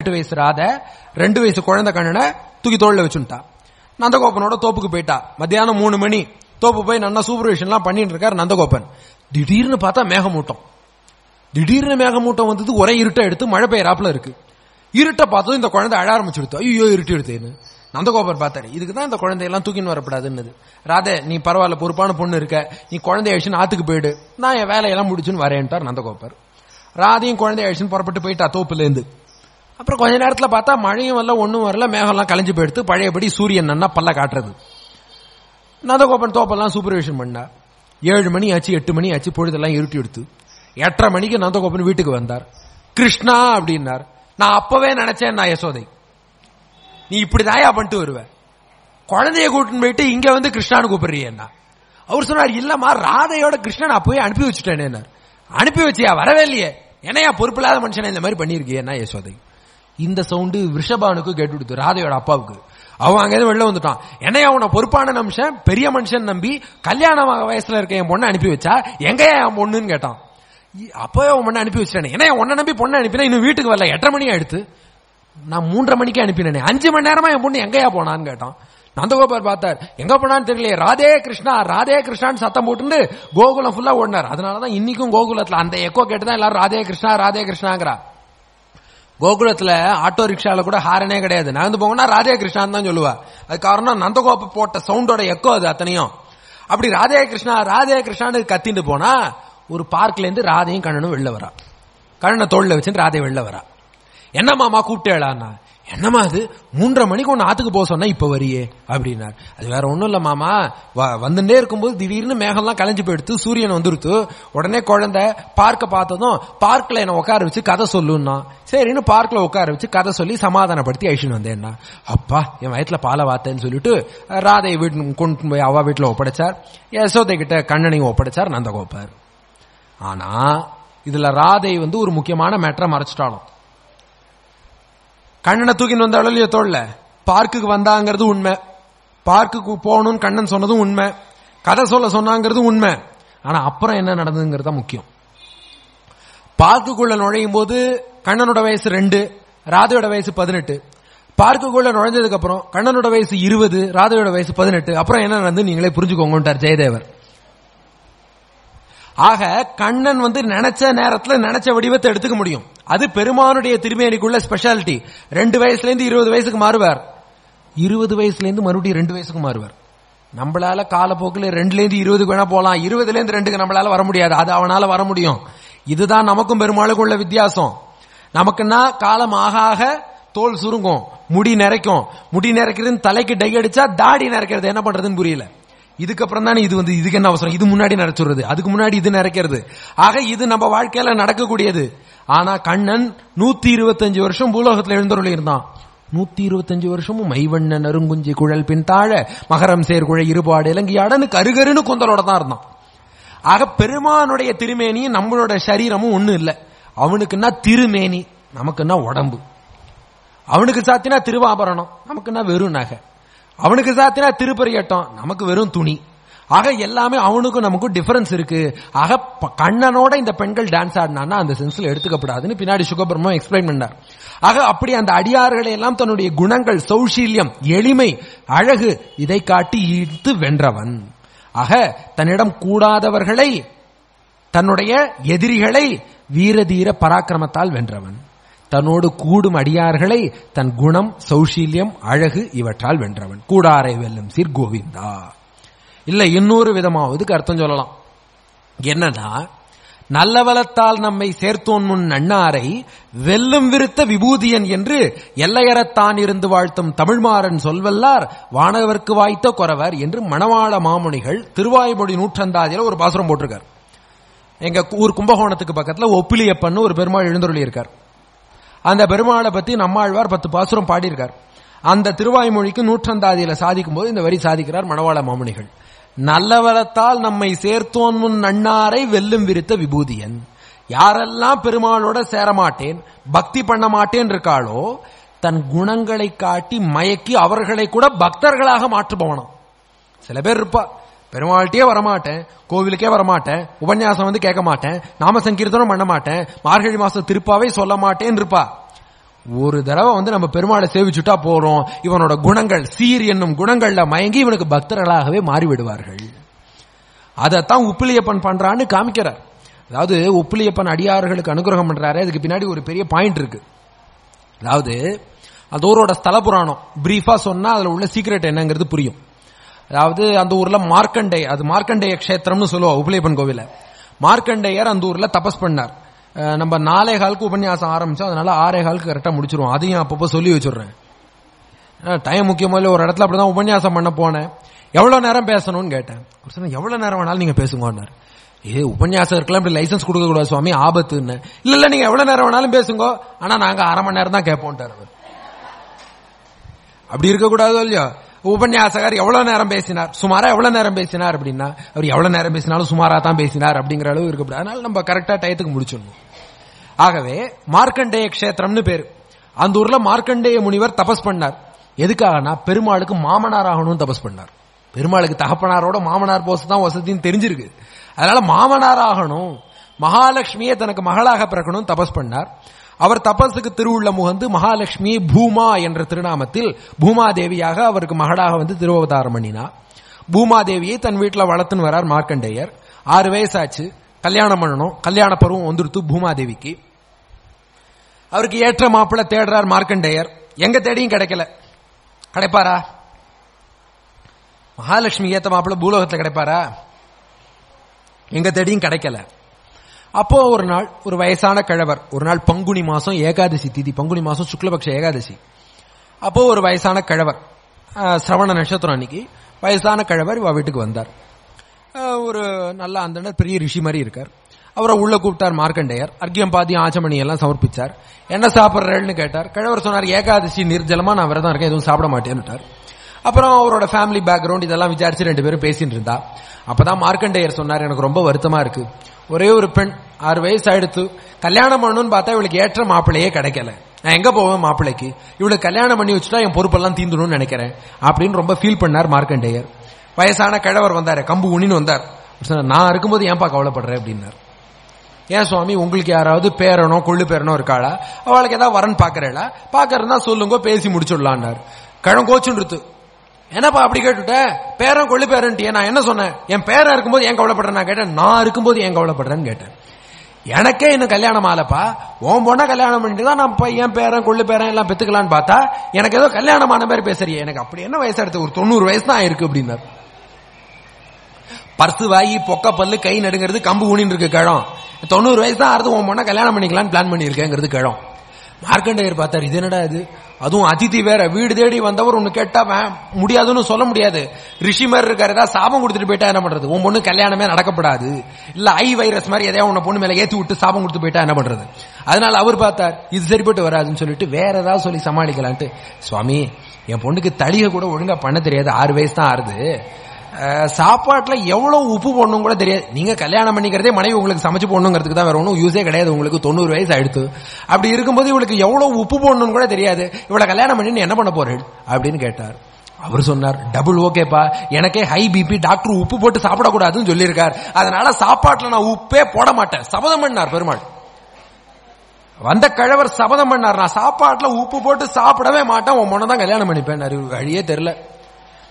எட்டு வயசு ராத ரெண்டு வயசு குழந்தை கண்ணனை தூக்கி தோல்ல வச்சுட்டா நந்தகோபனோட தோப்புக்கு போயிட்டா. மத்தியானம் மூணு மணி. தோப்பு போய் நல்லா சூப்பர்விஷன்லாம் பண்ணிட்டு இருக்காரு நந்தகோபன். திடீர்னு பார்த்தா மேகமூட்டம். திடீர்னு மேகமூட்டம் வந்தது ஒரே இருட்டை எடுத்து மழை பெய்யறாப்புல இருக்கு. இருட்டை பார்த்ததும் இந்த குழந்தை அழ ஆரம்பிச்சுடுத்து. ஐயோ இருட்டு எடுத்தேன்னு. நந்தகோபர் பார்த்தாரு இதுக்கு தான் இந்த குழந்தையெல்லாம் தூக்கின்னு வரப்படாதுன்னு ராதே நீ பரவாயில்ல பொறுப்பான பொண்ணு இருக்க. நீ குழந்தைய அழிச்சுன்னு ஆத்துக்கு போயிடு. நான் என் வேலையெல்லாம் முடிச்சுன்னு வரேன்ட்டார் நந்தகோபர். ராதையும் குழந்தைய அழிச்சுன்னு புறப்பட்டு போயிட்டா தோப்புல இருந்து அப்புறம் கொஞ்ச நேரத்தில் பார்த்தா மழையும் வரல ஒன்றும் வரல மேகம்லாம் கலைஞ்சு போயிடுத்து பழையபடி சூரியன் நன்னா பல்ல காட்டுறது. நந்தகோபன் தோப்பெல்லாம் சூப்பர்விஷன் பண்ணா. ஏழு மணி ஆச்சு எட்டு மணி ஆச்சு பொழுதெல்லாம் இருட்டி எடுத்து. எட்டரை மணிக்கு நந்தகோபன் வீட்டுக்கு வந்தார். கிருஷ்ணா அப்படின்னார். நான் அப்பவே நினைச்சேன் நான் யசோதை. நீ இப்படி தாயா பண்ணிட்டு வருவ? குழந்தைய கூட்டின்னு போயிட்டு இங்க வந்து கிருஷ்ணான்னு கூப்பிடுறியன்னா. அவர் சொன்னார் இல்லம்மா ராதையோட கிருஷ்ணன் நான் போய் அனுப்பி வச்சுட்டேன் அனுப்பி வச்சியா? வரவே இல்லையே. என்னையா பொறுப்பில்லாத மனுஷனை இந்த மாதிரி பண்ணிருக்கியன்னா யசோதை? இந்த சவுண்டு ரிஷபானுக்கு கேட்டு கொடுத்து ராதையோட அப்பாவுக்கு. அவன் அங்க வெளில வந்துட்டான். என்னையா அவனை பொறுப்பான நிமிஷம்? பெரிய மனுஷன் நம்பி கல்யாணம் வயசுல இருக்க என் பொண்ணை அனுப்பி வச்சா? எங்கயா என் பொண்ணுன்னு கேட்டான். இ- அப்பவே அவன் பொண்ணை அனுப்பி வச்சிட்டானே. ஏன்னா உன்னை நம்பி பொண்ணை அனுப்பினா இன்னும் வீட்டுக்கு வரல? எட்டரை மணி ஆயிடுத்து நான் மூன்றரை மணிக்கு அனுப்பினேனே. அஞ்சு மணி நேரமா என் பொண்ணு எங்கயா போனான்னு கேட்டான். நந்தகோபால் பார்த்தார். எங்க போனான்னு தெரியல ராதே கிருஷ்ணா ராதே கிருஷ்ணான்னு சத்தம் போட்டுண்டு கோகுலம் ஃபுல்லா ஓடினார். அதனாலதான் இன்னைக்கும் கோகுலத்துல அந்த எக்கோ கேட்டுதான் எல்லாரும் ராதே கிருஷ்ணா ராதே கிருஷ்ணாங்கிறா. கோகுலத்துல ஆட்டோ ரிக்ஷால கூட ஹாரனே கிடையாது. நடந்து போங்கன்னா ராதே கிருஷ்ணான்னு தான் சொல்லுவா. அது காரணம் நந்தகோப போட்ட சவுண்டோட எக்கோ அது அத்தனையும். அப்படி ராதே கிருஷ்ணா ராதே கிருஷ்ணான்னு கத்திட்டு போனா ஒரு பார்க்ல இருந்து ராதையும் கண்ணனும் வெளில வரா. கண்ணனை தோல்ல வச்சுட்டு ராதை வெளில வரா. என்ன மாமா கூப்பிட்டேளான்னா? என்னம்மா அது? மூன்றரை மணிக்கு ஒன்னு ஆத்துக்கு போக சொன்னா இப்ப வரியே? அப்படின்னார். அது வேற ஒன்றும் இல்லை மாமா. வ- வந்துட்டே இருக்கும்போது திடீர்னு மேகம்லாம் கலைஞ்சு போயிடுத்து சூரியன் வந்துருத்து. உடனே குழந்தை பார்க்க பார்த்ததும் பார்க்கில் என்னை உட்கார வச்சு கதை சொல்லுன்னா. சரின்னு பார்க்கில் உட்கார வச்சு கதை சொல்லி சமாதானப்படுத்தி அழிச்சுன்னு வந்தேன்னா. அப்பா என் வயத்தில் பாலை வார்த்தைன்னு சொல்லிட்டு ராதை வீட்டு கொண்டு போய் அவ்வா வீட்டில் ஒப்படைச்சார். யசோதை கிட்ட கண்ணனையும் ஒப்படைச்சார் நந்தகோப்பார் ஆனால் இதில் ராதை வந்து ஒரு முக்கியமான மேட்டரை மறைச்சிட்டாலும். கண்ணனை தூக்கின்னு வந்தாலும் இல்லையோ தோல்ல. பார்க்குக்கு வந்தாங்கிறது உண்மை. பார்க்குக்கு போகணும்னு கண்ணன் சொன்னதும் உண்மை. கதை சொல்ல சொன்னாங்கிறது உண்மை. ஆனா அப்புறம் என்ன நடந்ததுங்கிறது தான் முக்கியம். பார்க்குக்குள்ள நுழையும் போது கண்ணனோட வயசு ரெண்டு ராதையோட வயசு பதினெட்டு. பார்க்குக்குள்ள நுழைஞ்சதுக்கு அப்புறம் கண்ணனோட வயசு இருபது ராதையோட வயசு பதினெட்டு. அப்புறம் என்ன நடந்து நீங்களே புரிஞ்சுக்கோங்கன்றார் ஜெயதேவர். ஆக கண்ணன் வந்து நினைச்ச நேரத்துல நினைச்ச வடிவத்தை எடுத்துக்க முடியும். அது பெருமானுடைய திருமேனிக்குள்ள ஸ்பெஷாலிட்டி ரெண்டு வயசுல இருந்து இருபது வயசுக்கு மாறுவார். இருபது வயசுல இருந்து மறுபடியும் ரெண்டு வயசுக்கு மாறுவார். நம்மளால காலப்போக்கில் ரெண்டுல இருந்து இருபதுக்கு வேணா போலாம். இருபதுல இருந்து ரெண்டுக்கு நம்மளால வர முடியாது. அது அவனால வர முடியும். இதுதான் நமக்கும் பெருமாளுக்கும் உள்ள வித்தியாசம். நமக்குன்னா காலம் ஆக ஆக தோல் சுருங்கும். முடி நிறைக்கும். முடி நிறைக்கிறது தலைக்கு டை அடிச்சா தாடி நிறைக்கிறது. என்ன பண்றதுன்னு புரியல. இதுக்கப்புறம் தானே இது வந்து இதுக்கு என்ன அவசரம்? இது முன்னாடி நிறைச்சுறது அதுக்கு முன்னாடி இது நிறைக்கிறது ஆக இது நம்ம வாழ்க்கையில நடக்கக்கூடியது. ஆனா கண்ணன் நூத்தி இருபத்தஞ்சு வருஷம் பூலோகத்துல எழுந்தருள் இருந்தான் நூத்தி இருபத்தஞ்சு வருஷமும் மைவண்ண நறுங்குஞ்சி குழல் பின் தாழ மகரம் சேர்குழ இருபாடு இலங்கை அடனு கருகருன்னு குந்தலோட தான் இருந்தான். ஆக பெருமானுடைய திருமேனியும் நம்மளோட சரீரமும் ஒண்ணும் இல்லை. அவனுக்குன்னா திருமேனி? நமக்குன்னா உடம்பு? அவனுக்கு சாத்தினா திருவாபரணம். நமக்குன்னா வெறும் நகை அவனுக்கு சாத்தினா திருப்பரியட்டம் நமக்கு வெறும் துணி. ஆக எல்லாமே அவனுக்கும் நமக்கும் டிஃபரன்ஸ் இருக்கு. ஆக ப- கண்ணனோட இந்த பெண்கள் டான்ஸ் ஆடினான்னா அந்த சென்ஸ்ல எடுத்துக்கப்படாதுன்னு பின்னாடி சுகபிரமம் எக்ஸ்பிளைன் பண்ணார். ஆக அப்படி அந்த அடியார்களை எல்லாம் தன்னுடைய குணங்கள் சௌஷீல்யம் எளிமை அழகு இதை காட்டி ஈர்த்து வென்றவன். ஆக தன்னிடம் கூடாதவர்களை தன்னுடைய எதிரிகளை வீரதீர பராக்கிரமத்தால் வென்றவன். தன்னோடு கூடும் அடியார்களை தன் குணம் சௌஷீல்யம் அழகு இவற்றால் வென்றவன். கூடாரை வெல்லும் சீர் கோவிந்தா. இல்ல இன்னொரு விதமாவதுக்கு அர்த்தம் சொல்லலாம். என்னன்னா நல்லவளத்தால் நம்மை சேர்த்தோன் முன் நன்னாரை வெல்லும் விருத்த விபூதியன் என்று எல்லையறத்தான் இருந்து வாழ்த்தும் தமிழ்மாறன் சொல்வல்லார் வானவர்க்கு வாய்த்த குறவர் என்று மணவாள மாமுனிகள் திருவாய்மொழி நூற்றந்தாதியில ஒரு பாசுரம் போட்டிருக்கார். எங்க ஊர் கும்பகோணத்துக்கு பக்கத்துல ஒப்பிலியப்பன்னு ஒரு பெருமாள் எழுந்தருளி இருக்கார் அந்த பெருமாளை பத்தி நம்மாழ்வார் பத்து பாசுரம் பாடியிருக்கார். அந்த திருவாய்மொழிக்கு நூற்றந்தாதியில சாதிக்கும் போது இந்த வரி சாதிக்கிறார் மணவாள மாமுனிகள். நல்லவலத்தால் நம்மை சேர்த்தோன் முன் நன்னாரை வெல்லும் விரித்த விபூதியன். யாரெல்லாம் பெருமாளோட சேரமாட்டேன் பக்தி பண்ண மாட்டேன் இருக்காளோ தன் குணங்களை காட்டி மயக்கி அவர்களை கூட பக்தர்களாக மாற்றுபவனாம். சில பேர் இருப்பா பெருமாள்கிட்டயே வரமாட்டேன் கோவிலுக்கே வரமாட்டேன் உபன்யாசம் வந்து கேட்க மாட்டேன் நாம சங்கீர்த்தனம் பண்ண மாட்டேன் மார்கழி மாசம் திருப்பாவே சொல்ல மாட்டேன் இருப்பா ஒரு தடவை வந்து நம்ம பெருமாளை சேவிச்சுட்டா போறோம் இவனோட குணங்கள் சீர் என்னும் குணங்கள்ல மயங்கி இவனுக்கு பக்தர்களாகவே மாறிவிடுவார்கள். அதைத்தான் உப்பிலியப்பன் பண்றான்னு காமிக்கிறார். அதாவது உப்பிலியப்பன் அடியார்களுக்கு அனுகிரகம் பண்றாரு அதுக்கு பின்னாடி ஒரு பெரிய பாயிண்ட் இருக்கு. அதாவது அந்த ஸ்தல புராணம் பிரீஃபா சொன்னா அதுல உள்ள சீக்ரெட் என்னங்கிறது புரியும். அதாவது அந்த ஊர்ல மார்க்கண்டேய அது மார்க்கண்டேய கஷேத்திரம்னு சொல்லுவா உபலேபன் கோவில. மார்க்கண்டேயர் அந்த ஊர்ல தபஸ் பண்ணார். நம்ம நாலே காலுக்கு உபன்யாசம் ஆரம்பிச்சோம் அதனால ஆறே காலுக்கு கரெக்டா முடிச்சிருவோம். அதையும் அப்பப்போ சொல்லி வச்சிடுறேன். டைம் முக்கியமா இல்ல ஒரு இடத்துல அப்படிதான் உபன்யாசம் பண்ண போனேன். எவ்வளவு நேரம் பேசணும்னு கேட்டேன். ஒரு சொன்ன எவ்வளவு நேரம் வேணாலும் நீங்க பேசுங்கன்னாரு. ஏ உபன்யாசம் இருக்கலாம் இப்படி லைசன்ஸ் கொடுக்க கூடாது சுவாமி ஆபத்துன்னு. இல்ல இல்ல நீங்க எவ்வளவு நேரம் வேணாலும் பேசுங்க ஆனா நாங்க அரை மணி நேரம் தான் கேட்போம்ட்டாரு அவர். அப்படி இருக்கக்கூடாதோ இல்லையோ? உபன்யாசகர் எவ்வளவு நேரம் பேசினார்? சுமாரா எவ்வளவு நேரம் பேசினார் அப்படின்னா அவர் எவ்வளவு நேரம் பேசினாலும் சுமாரா தான் பேசினார் அப்படிங்கிற அளவு இருக்கக்கூடாது அதனால நம்ம கரெக்டா டயத்துக்கு முடிச்சிடணும். ஆகவே மார்க்கண்டேய கஷேத்திரம்னு பேரு. அந்த ஊர்ல மார்க்கண்டேய முனிவர் தபஸ் பண்ணார். எதுக்காகனா பெருமாளுக்கு மாமனார் ஆகணும்னு தபஸ் பண்ணார். பெருமாளுக்கு தகப்பனாரோட மாமனார் போஸ் தான் வசதின்னு தெரிஞ்சிருக்கு. அதனால மாமனார் ஆகணும் மகாலட்சுமியை தனக்கு மகளாக பிறக்கணும் தபஸ் பண்ணார். அவர் தபஸுக்கு திருவுள்ள முகந்து மகாலட்சுமி பூமா என்ற திருநாமத்தில் பூமாதேவியாக அவருக்கு மகளாக வந்து திருவவதாரம் பண்ணினார் பூமாதேவியை தன் வீட்டில் வளர்த்துன்னு வரார் மார்க்கண்டேயர். ஆறு வயசாச்சு. கல்யாணம் பண்ணணும். கல்யாண பருவம் வந்துடுத்து பூமாதேவிக்கு. அவருக்கு ஏற்ற மாப்பிள்ளை தேடுறார் மார்க்கண்டேயர். எங்க தேடியும் கிடைக்கல. கிடைப்பாரா? மகாலட்சுமி ஏத்த மாப்பிள்ளை பூலோகத்தில் கிடைப்பாரா? எங்க தேடியும் கிடைக்கல. அப்போ ஒரு நாள் ஒரு வயசான கிழவர் ஒரு நாள் பங்குனி மாசம் ஏகாதசி திதி பங்குனி மாசம் சுக்லபக்ஷ ஏகாதசி. அப்போ ஒரு வயசான கிழவர் சிரவண நட்சத்திரம் அன்னைக்கு வயசான கிழவர் இவ வீட்டுக்கு வந்தார். ஒரு நல்ல அந்த பெரிய ரிஷி மாதிரி இருக்கார். அவரை உள்ள கூப்பிட்டார் மார்க்கண்டேயர். அர்க்கியம் பாதி ஆச்சமணி எல்லாம் சமர்ப்பிச்சார். என்ன சாப்பிட்றேன்னு கேட்டார். கிழவர் சொன்னார் ஏகாதசி நிர்ஜலமா நான் விரதம் இருக்கேன் எதுவும் சாப்பிட மாட்டேன்னுட்டார். அப்புறம் அவரோட ஃபேமிலி பேக்ரவுண்ட் இதெல்லாம் விசாரிச்சு ரெண்டு பேரும் பேசிட்டு இருந்தா. அப்பதான் மார்க்கண்டேயர் சொன்னார் எனக்கு ரொம்ப வருத்தமா இருக்கு. ஒரே ஒரு பெண் ஆறு வயசு ஆயிடுத்து கல்யாணம் பண்ணணும்னு பார்த்தா இவளுக்கு ஏற்ற மாப்பிள்ளையே கிடைக்கல. நான் எங்க போவேன் மாப்பிள்ளைக்கு? இவளுக்கு கல்யாணம் பண்ணி வச்சுட்டா என் பொறுப்பெல்லாம் தீந்துடும் நினைக்கிறேன். அப்படின்னு ரொம்ப ஃபீல் பண்ணார் மார்க்கண்டேயர் வயசான கிழவர் வந்தார் கம்பு உனின்னு வந்தார். நான் இருக்கும்போது ஏன்பா கவலைப்படுறேன் அப்படின்னார். ஏன் சுவாமி உங்களுக்கு யாராவது பேரனோ கொள்ளு பேரனோ இருக்காளா? அவளுக்கு ஏதாவது வரன் பாக்குறேளா பாக்குறதா சொல்லுங்க பேசி முடிச்சுடலான்னாரு. கிழங்கோச்சுன்னு என்னப்பா அப்படி கேட்டுட்ட? பேரன் கொள்ளு பேரன்ட்டியே நான் என்ன சொன்னேன்? என் பேரன் இருக்கும்போது ஏன் கவலைப்படுறேன் நான் கேட்டேன். நான் இருக்கும்போது ஏன் கவலைப்படுறேன்னு கேட்டேன். எனக்கே இன்னும் கல்யாணம் ஆலப்பா உன் பொண்ணை கல்யாணம் பண்ணிட்டு தான் நான் போய் என் பேரன் கொள்ளு பேரன் எல்லாம் பெத்துக்கலான்னு பார்த்தா எனக்கு ஏதோ கல்யாணமான மாதிரி பேசுறியே. எனக்கு அப்படி என்ன வயசு எடுத்து ஒரு தொண்ணூறு வயசு தான் ஆயிருக்கு அப்படின்னாரு. பர்சு வாயி பொக்க பல்லு கை நடுங்கிறது கம்பு ஊனின்னு இருக்கு கிழம். தொண்ணூறு வயசு தான் ஆறுது உன் பொண்ணை கல்யாணம் பண்ணிக்கலாம்னு பிளான் பண்ணியிருக்கேங்கிறது கிழம். மார்க்கண்டேயர் பார்த்தார் இது என்னடா இது? அதுவும் அதிதி வேற வீடு தேடி வந்தவர் ஒன்னு கேட்டா முடியாதுன்னு சொல்ல முடியாது. ரிஷி மாதிரி இருக்காரு ஏதாவது சாபம் கொடுத்துட்டு போயிட்டா என்ன பண்றது? உன் பொண்ணு கல்யாணமே நடக்கப்படாது. இல்ல ஐ வைரஸ் மாதிரி எதையா உன்னை பொண்ணு மேல ஏத்தி விட்டு சாபம் கொடுத்து போயிட்டா என்ன பண்றது? அதனால அவர் பார்த்தார் இது சரிப்பட்டு வராதுன்னு சொல்லிட்டு வேற ஏதாவது சொல்லி சமாளிக்கலான்ட்டு. சுவாமி என் பொண்ணுக்கு தளிக கூட ஒழுங்கா பண்ண தெரியாது. ஆறு வயசு தான் ஆறுது. சாப்பாட்டுல எவ்வளவு உப்பு போடணும் கூட தெரியாது. நீங்க கல்யாணம் பண்ணிக்கிறதே மனைவி உங்களுக்கு சமைச்சு போடணுங்கிறதுக்கு தான் வேற ஒன்றும் யூஸே கிடையாது. உங்களுக்கு தொண்ணூறு வயசு ஆயிடுத்து. அப்படி இருக்கும்போது இவளுக்கு எவ்வளவு உப்பு போடணும்னு கூட தெரியாது. இவளை கல்யாணம் பண்ணி என்ன பண்ண போறேன் அப்படின்னு கேட்டார். அவர் சொன்னார் டபுள் ஓகேப்பா எனக்கே ஹை பிபி டாக்டர் உப்பு போட்டு சாப்பிடக்கூடாதுன்னு சொல்லியிருக்கார். அதனால சாப்பாட்டுல நான் உப்பே போட மாட்டேன். சபதம் பண்ணார் பெருமாள். வந்த கிழவர் சபதம் பண்ணார் நான் சாப்பாட்டுல உப்பு போட்டு சாப்பிடவே மாட்டேன். உன் தான் கல்யாணம் பண்ணிப்பேன். வழியே தெரியல.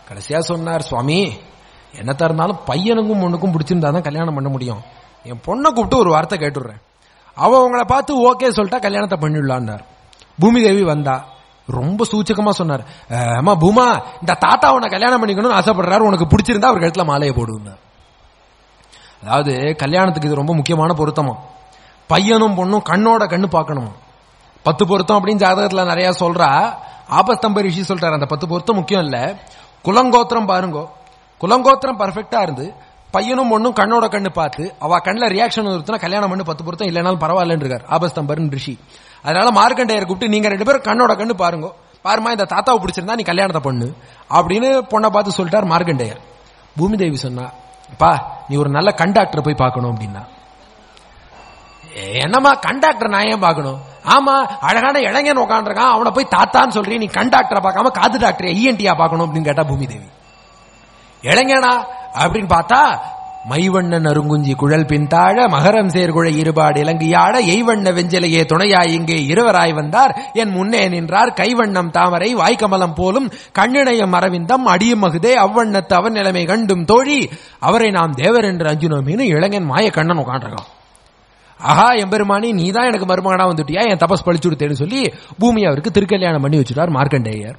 கடைசியா சொன்னார் சுவாமி என்னத்தா இருந்தாலும் பையனுக்கும் பொண்ணுக்கும் பிடிச்சிருந்தா தான் கல்யாணம் பண்ண முடியும். என் பொண்ணை கூப்பிட்டு ஒரு வார்த்தை கேட்டுடுறேன். அவன் உங்களை பார்த்து ஓகே சொல்லிட்டா கல்யாணத்தை பண்ணிடலான்னார் பூமி தேவி வந்தா. ரொம்ப சூச்சகமா சொன்னார். அம்மா பூமா இந்த தாத்தா உன்னை கல்யாணம் பண்ணிக்கணும்னு ஆசைப்படுறாரு. உனக்கு பிடிச்சிருந்தா அவர் கழுத்துல மாலையை போடுவார் அதாவது கல்யாணத்துக்கு இது ரொம்ப முக்கியமான பொருத்தமா. பையனும் பொண்ணும் கண்ணோட கண்ணு பார்க்கணும். பத்து பொருத்தம் அப்படின்னு ஜாதகத்துல நிறைய சொல்றா. ஆபஸ்தம்பர் ரிஷி சொல்றாரு அந்த பத்து பொருத்தம் முக்கியம் இல்ல. குலங்கோத்திரம் பாருங்கோ. குலங்கோத்திரம் பர்ஃபெக்டா இருந்து பையனும் ஒண்ணும் கண்ணோட கண்ணு பார்த்து அவ கண்ணில் ரியாக்ஷன் இருக்குன்னா கல்யாணம் பண்ணு பத்து பொருத்தம் இல்லைனாலும் பரவாயில்லன்னு இருக்கார். ஆபஸ்தம்பர்னு ரிஷி. அதனால மார்க்கண்டையர் கூப்பிட்டு நீங்க ரெண்டு பேரும் கண்ணோட கண்ணு பாருங்க. பாருமா இந்த தாத்தாவை பிடிச்சிருந்தா நீ கல்யாணத்தை பண்ணு. அப்படின்னு பொண்ணை பார்த்து சொல்லிட்டார் மார்க்கண்டையர். பூமி தேவி சொன்னா நீ ஒரு நல்ல கண்டாக்டரை போய் பார்க்கணும் அப்படின்னா. என்னம்மா கண்டாக்டர் நான் ஏன் பார்க்கணும்? ஆமா அழகான இளைஞன் உட்காந்துருக்கான் அவனை போய் தாத்தான்னு சொல்றீ நீ கண்டாக்டரை பார்க்காம காது டாக்டர் ஐஎன்டியா பார்க்கணும் அப்படின்னு கேட்டா பூமி தேவி இளைஞனா? அப்படின்னு பார்த்தா மைவண்ணன் அருங்குஞ்சி குழல் பின்தாழ மகரம் சேர்குழை இருபாடு இலங்கையாட எய்வண்ண வெஞ்சலையே துணையாய் இங்கே இருவராய் வந்தார். என் முன்னே நின்றார் கைவண்ணம் தாமரை வாய்க்கமலம் போலும் கண்ணிணையம் அரவிந்தம் அடியும் மகுதே அவ்வண்ணத்து அவன் நிலைமை கண்டும் தோழி. அவரை நாம் தேவர் என்று அஞ்சுனோமின்னு இளைஞன் மாய கண்ணன் உட்காண்டிருக்கான் ஆஹா எம்பெருமானி நீ தான் எனக்கு மருமகனா வந்துட்டியா? என் தபஸ் பழிச்சு கொடுத்தேன்னு சொல்லி பூமி அவருக்கு திருக்கல்யாணம் பண்ணி வச்சுட்டார் மார்க்கண்டேயர்.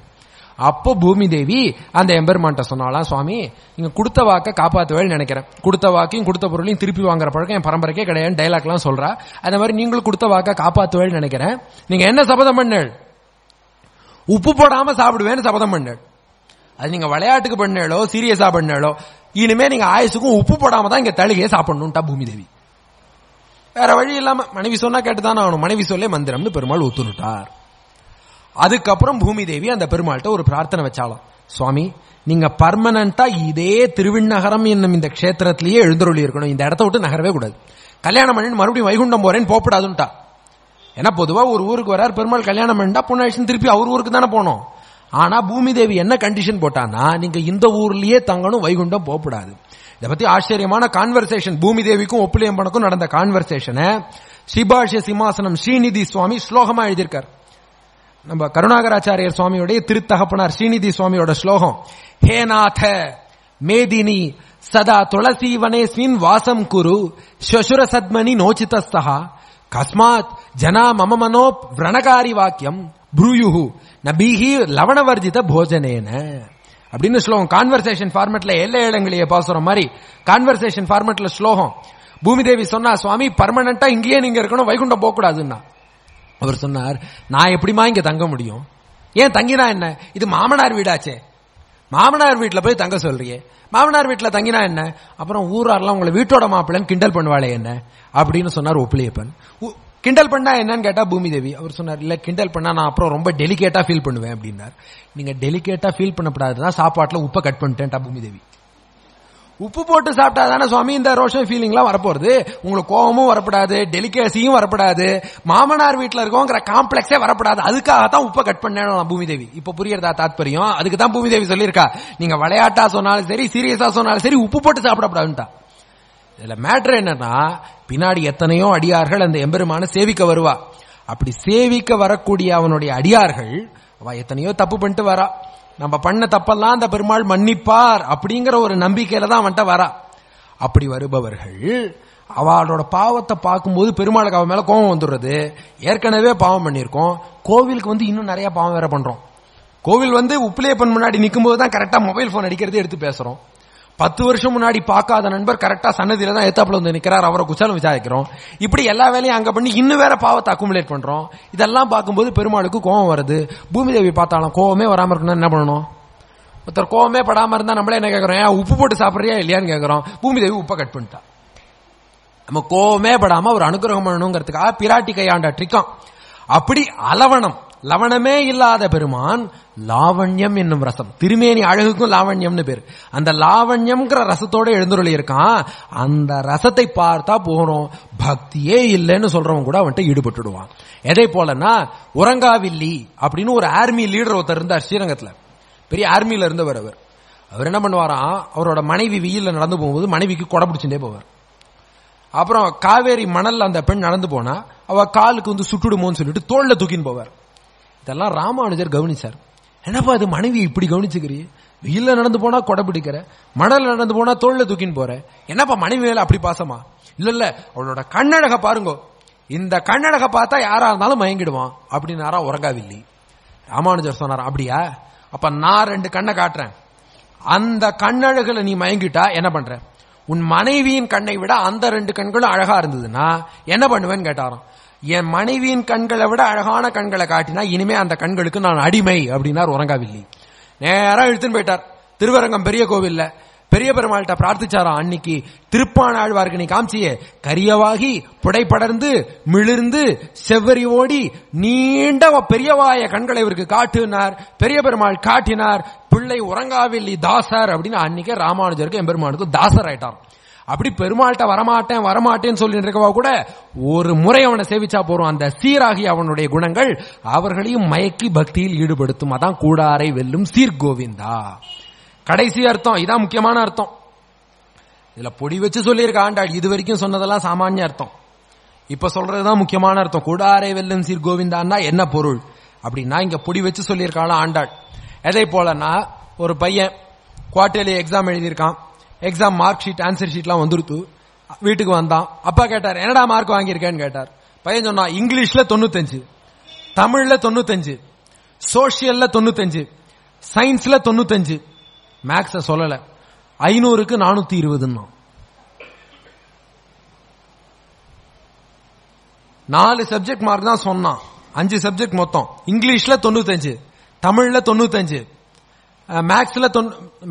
அப்போ பூமி தேவி அந்த எம்பெருமான்ட்ட சொன்னாலாம் சுவாமி நீங்க கொடுத்த வாக்க காப்பாத்துவேன்னு நினைக்கிறேன். கொடுத்த வாக்கையும் கொடுத்த பொருளையும் திருப்பி வாங்குற பழக்கம் என் பரம்பரைக்கே கிடையாது டைலாக்லாம் சொல்றா. அந்த மாதிரி நீங்களும் கொடுத்த வாக்க காப்பாத்துவேன்னு நினைக்கிறேன். நீங்க என்ன சபதம் பண்ணேள்? உப்பு போடாம சாப்பிடுவேன்னு சபதம் பண்ணேள். அது நீங்க விளையாட்டுக்கு பண்ணாலோ சீரியஸா பண்ணாலோ இனிமே நீங்க ஆயுசுக்கும் உப்பு போடாம தான் இங்க தழுகையை சாப்பிடணும்ட்டா பூமி தேவி. வேற வழி இல்லாம மனைவி சொன்னா கேட்டுதானே ஆகணும். மனைவி சொல்லே மந்திரம்னு பெருமாள் ஒத்துனுட்டார் அதுக்கப்புறம் பூமி தேவி அந்த பெருமாள்கிட்ட ஒரு பிரார்த்தனை வச்சாலும் சுவாமி நீங்க பர்மனண்டா இதே திருவிண்ணகரம் என்னும் இந்த கஷேத்திரத்திலேயே எழுந்தருளி இருக்கணும். இந்த இடத்த விட்டு நகரவே கூடாது. கல்யாணம் பண்ணி மறுபடியும் வைகுண்டம் போறேன்னு போகப்படாதுன்ட்டா. ஏன்னா பொதுவா ஒரு ஊருக்கு வரார் பெருமாள் கல்யாணம் பண்ணிட்டா புண்ணாயிஷன் திருப்பி அவர் ஊருக்கு தானே போனோம் ஆனா பூமி தேவி என்ன கண்டிஷன் போட்டான்னா நீங்க இந்த ஊர்லயே தங்கணும் வைகுண்டம் போகக்கூடாது இதை பத்தி ஆச்சரியமான கான்வர்சேஷன் பூமி தேவிக்கும் ஒப்புலியம்பனுக்கும் நடந்த கான்வர்சேஷனை சிபாஷ சிம்மாசனம் ஸ்ரீநிதி சுவாமி ஸ்லோகமா எழுதியிருக்காரு. நம்ம கருணாகராச்சாரியர் சுவாமியுடைய திருத்தகப்பனார் ஸ்ரீநிதி சுவாமியோட ஸ்லோகம் ஹே நாத மேதினி சதா துளசி வனேஸ்மின் வாசம் குரு ஸ்வசுர சத்மனி நோச்சிதஸ்தா கஸ்மாத் ஜனா மம மனோ விரணகாரி வாக்கியம் ப்ரூயுஹு நபீஹி லவணவர்ஜித போஜனேன அப்படின்னு ஸ்லோகம். கான்வர்சேஷன் ஃபார்மெட்ல எல்லை இடங்களையே பாசுற மாதிரி கான்வர்சேஷன் ஃபார்மெட்ல ஸ்லோகம். பூமி தேவி சொன்னா சுவாமி பர்மனண்டா இங்கேயே நீங்க இருக்கணும் வைகுண்டம் போக கூடாதுன்னா அவர் சொன்னார் நான் எப்படிமா இங்க தங்க முடியும்? ஏன் தங்கினா என்ன? இது மாமனார் வீடாச்சே. மாமனார் வீட்டில் போய் தங்க சொல்றியே. மாமனார் வீட்டில் தங்கினா என்ன? அப்புறம் ஊரார்லாம் உங்களை வீட்டோட மாப்பிள்ளைன்னு கிண்டல் பண்ணுவாளே என்ன? அப்படின்னு சொன்னார் ஒப்பிலியப்பன் உ- கிண்டல் பண்ணா என்னன்னு கேட்டா பூமி தேவி அவர் சொன்னார் இல்ல கிண்டல் பண்ணா நான் அப்புறம் ரொம்ப டெலிகேட்டா ஃபீல் பண்ணுவேன் அப்படின்னார். நீங்க டெலிகேட்டா ஃபீல் பண்ணப்படாதுதான் சாப்பாட்டுல உப்பை கட் பண்ணிட்டேன்டா பூமி தேவி உப்பு போட்டு சாப்பிட்டா தானே சுவாமி இந்த ரோஷன் ஃபீலிங்லாம் வரப்போறது? உங்களுக்கு கோபமும் வரப்படாது டெலிகேசியும் வரப்படாது. மாமனார் வீட்டில் இருக்கோங்கிற காம்ப்ளெக்ஸே வரப்படாது. அதுக்காக தான் உப்பை கட் பண்ணேன் பூமி தேவி. இப்ப புரியறதா தாத்பரியம்? அதுக்கு தான் பூமி தேவி சொல்லியிருக்கா. நீங்க விளையாட்டா சொன்னாலும் சரி சீரியஸா சொன்னாலும் சரி உப்பு போட்டு சாப்பிடக்கூடாதுன்ட்டா. இதுல மேட்ரு என்னன்னா பின்னாடி எத்தனையோ அடியார்கள் அந்த எம்பெருமான சேவிக்க வருவா. அப்படி சேவிக்க வரக்கூடிய அவனுடைய அடியார்கள் அவ எத்தனையோ தப்பு பண்ணிட்டு வரா. நம்ம பண்ண தப்பெல்லாம் அந்த பெருமாள் மன்னிப்பார் அப்படிங்கிற ஒரு நம்பிக்கையில தான் அவன்கிட்ட வரா. அப்படி வருபவர்கள் அவளோட பாவத்தை பார்க்கும்போது பெருமாளுக்கு அவன் மேல கோபம் வந்துடுறது. ஏற்கனவே பாவம் பண்ணியிருக்கோம். கோவிலுக்கு வந்து இன்னும் நிறைய பாவம் வேற பண்றோம். கோவில் வந்து உப்பிலேப்பன் முன்னாடி நிற்கும்போது தான் கரெக்டாக மொபைல் போன் அடிக்கிறது எடுத்து பேசுறோம். பத்து வருஷம் முன்னாடி பார்க்காத நண்பர் கரெக்டா சன்னதியில தான் ஏத்தாப்புல வந்து நிக்கிறார். அவரை குச்சாலும் விசாரிக்கிறோம். இப்படி எல்லா வேலையும் அங்க பண்ணி இன்னும் வேற பாவத்தை அக்குமுலேட் பண்றோம். இதெல்லாம் பார்க்கும்போது பெருமாளுக்கு கோபம் வருது. பூமி தேவி பார்த்தாலும் கோவமே வராம இருக்கணும்னா என்ன பண்ணணும்? ஒருத்தர் கோவமே படாம இருந்தா நம்மளே என்ன கேட்கறோம் ஏன் உப்பு போட்டு சாப்பிடுறியா இல்லையான்னு கேட்கறோம் பூமி தேவி உப்பை கட் பண்ணிட்டா. நம்ம கோவமே படாம ஒரு அனுகிரகம் பண்ணணுங்கிறதுக்காக பிராட்டி கையாண்ட ட்ரிக்கம் அப்படி அலவணம் லவணமே இல்லாத பெருமான் லாவண்யம் என்னும் ரசம். திருமேனி அழகுக்கும் லாவண்யம்னு பேர். அந்த லாவண்யம்ங்கிற ரசத்தோட எழுந்துருளி இருக்கான் அந்த ரசத்தை பார்த்தா போகணும் பக்தியே இல்லைன்னு சொல்றவன் கூட அவன்கிட்ட ஈடுபட்டுடுவான். எதை போலன்னா உறங்காவில்லி அப்படின்னு ஒரு ஆர்மி லீடர் ஒருத்தர் இருந்தார் ஸ்ரீரங்கத்தில். பெரிய ஆர்மியில இருந்தவர் அவர். அவர் என்ன பண்ணுவாராம்? அவரோட மனைவி வெயில நடந்து போகும்போது மனைவிக்கு கொடை பிடிச்சுட்டே போவார். அப்புறம் காவேரி மணல் அந்த பெண் நடந்து போனா அவ காலுக்கு வந்து சுட்டுடுமோன்னு சொல்லிட்டு தோல்ல தூக்கின்னு போவார். இதெல்லாம் ராமானுஜர் கவனிச்சார். என்னப்பா இது மனைவி இப்படி கவனிச்சுக்கிறீ? வெயில நடந்து போனா கொடை பிடிக்கிற மணல நடந்து போனா தோல்ல தூக்கின்னு போற. என்னப்பா மனைவி மேல அப்படி பாசமா? இல்ல இல்ல அவளோட கண்ணழக பாருங்க. இந்த கண்ணழக பார்த்தா யாரா இருந்தாலும் மயங்கிடுவான் அப்படின்னாரா உறங்காவில்லி. ராமானுஜர் சொன்னாரா அப்படியா? அப்ப நான் ரெண்டு கண்ணை காட்டுறேன். அந்த கண்ணழகுல நீ மயங்கிட்டா என்ன பண்ற? உன் மனைவியின் கண்ணை விட அந்த ரெண்டு கண்களும் அழகா இருந்ததுன்னா என்ன பண்ணுவேன்னு கேட்டாராம். என் மனைவியின் கண்களை விட அழகான கண்களை காட்டினா இனிமே அந்த கண்களுக்கு நான் அடிமை அப்படின்னார் உறங்காவில்லி நேரம் இழுத்துன்னு போயிட்டார். திருவரங்கம் பெரிய கோவில்ல. பெரிய பெருமாள்கிட்ட பிரார்த்திச்சாராம் அன்னைக்கு திருப்பான ஆழ்வாருக்கு நீ காமிச்சியே கரியவாகி புடைப்படர்ந்து மிளிர்ந்து செவ்வரி ஓடி நீண்ட பெரியவாய கண்களை இவருக்கு காட்டுனார். பெரிய பெருமாள் காட்டினார் பிள்ளை உறங்காவில்லி தாசர் அப்படின்னு அன்னைக்கே ராமானுஜருக்கு எம்பெருமானுக்கு தாசர் ஆயிட்டார் அப்படி பெருமாள்கிட்ட வரமாட்டேன் வரமாட்டேன்னு சொல்லிட்டு இருக்கவா கூட ஒரு முறை அவனை சேவிச்சா போறோம் அந்த சீராகி அவனுடைய குணங்கள் அவர்களையும் மயக்கி பக்தியில் ஈடுபடுத்தும். அதான் கூடாரை வெல்லும் சீர்கோவிந்தா. கடைசி அர்த்தம் இதான் முக்கியமான அர்த்தம். இதுல பொடி வச்சு சொல்லியிருக்க ஆண்டாள் இது வரைக்கும் சொன்னதெல்லாம் சாமானிய அர்த்தம். இப்ப சொல்றதுதான் முக்கியமான அர்த்தம். கூடாரை வெல்லும் சீர் கோவிந்தான்னா என்ன பொருள்? அப்படின்னா இங்க பொடி வச்சு சொல்லியிருக்காளா ஆண்டாள். எதை போலன்னா ஒரு பையன் குவார்டர்லி எக்ஸாம் எழுதியிருக்கான். எக்ஸாம் மார்க் ஷீட் ஆன்சர் ஷீட்லாம் வந்துருத்து. வீட்டுக்கு வந்தான். அப்பா கேட்டார் என்னடா மார்க் வாங்கியிருக்கேன்னு கேட்டார். பையன் சொன்னா இங்கிலீஷ்ல தொண்ணூத்தஞ்சு தமிழ்ல தொண்ணூத்தஞ்சு சோசியல்ல தொண்ணூத்தஞ்சு சயின்ஸ்ல தொண்ணூத்தஞ்சு. மேக்ஸ சொல்லல. ஐநூறுக்கு நானூத்தி இருபதுன்னா நாலு சப்ஜெக்ட் மார்க் தான் சொன்னான். அஞ்சு சப்ஜெக்ட் மொத்தம். இங்கிலீஷ்ல தொண்ணூத்தஞ்சு தமிழ்ல தொண்ணூத்தஞ்சு மேக்ஸ்ல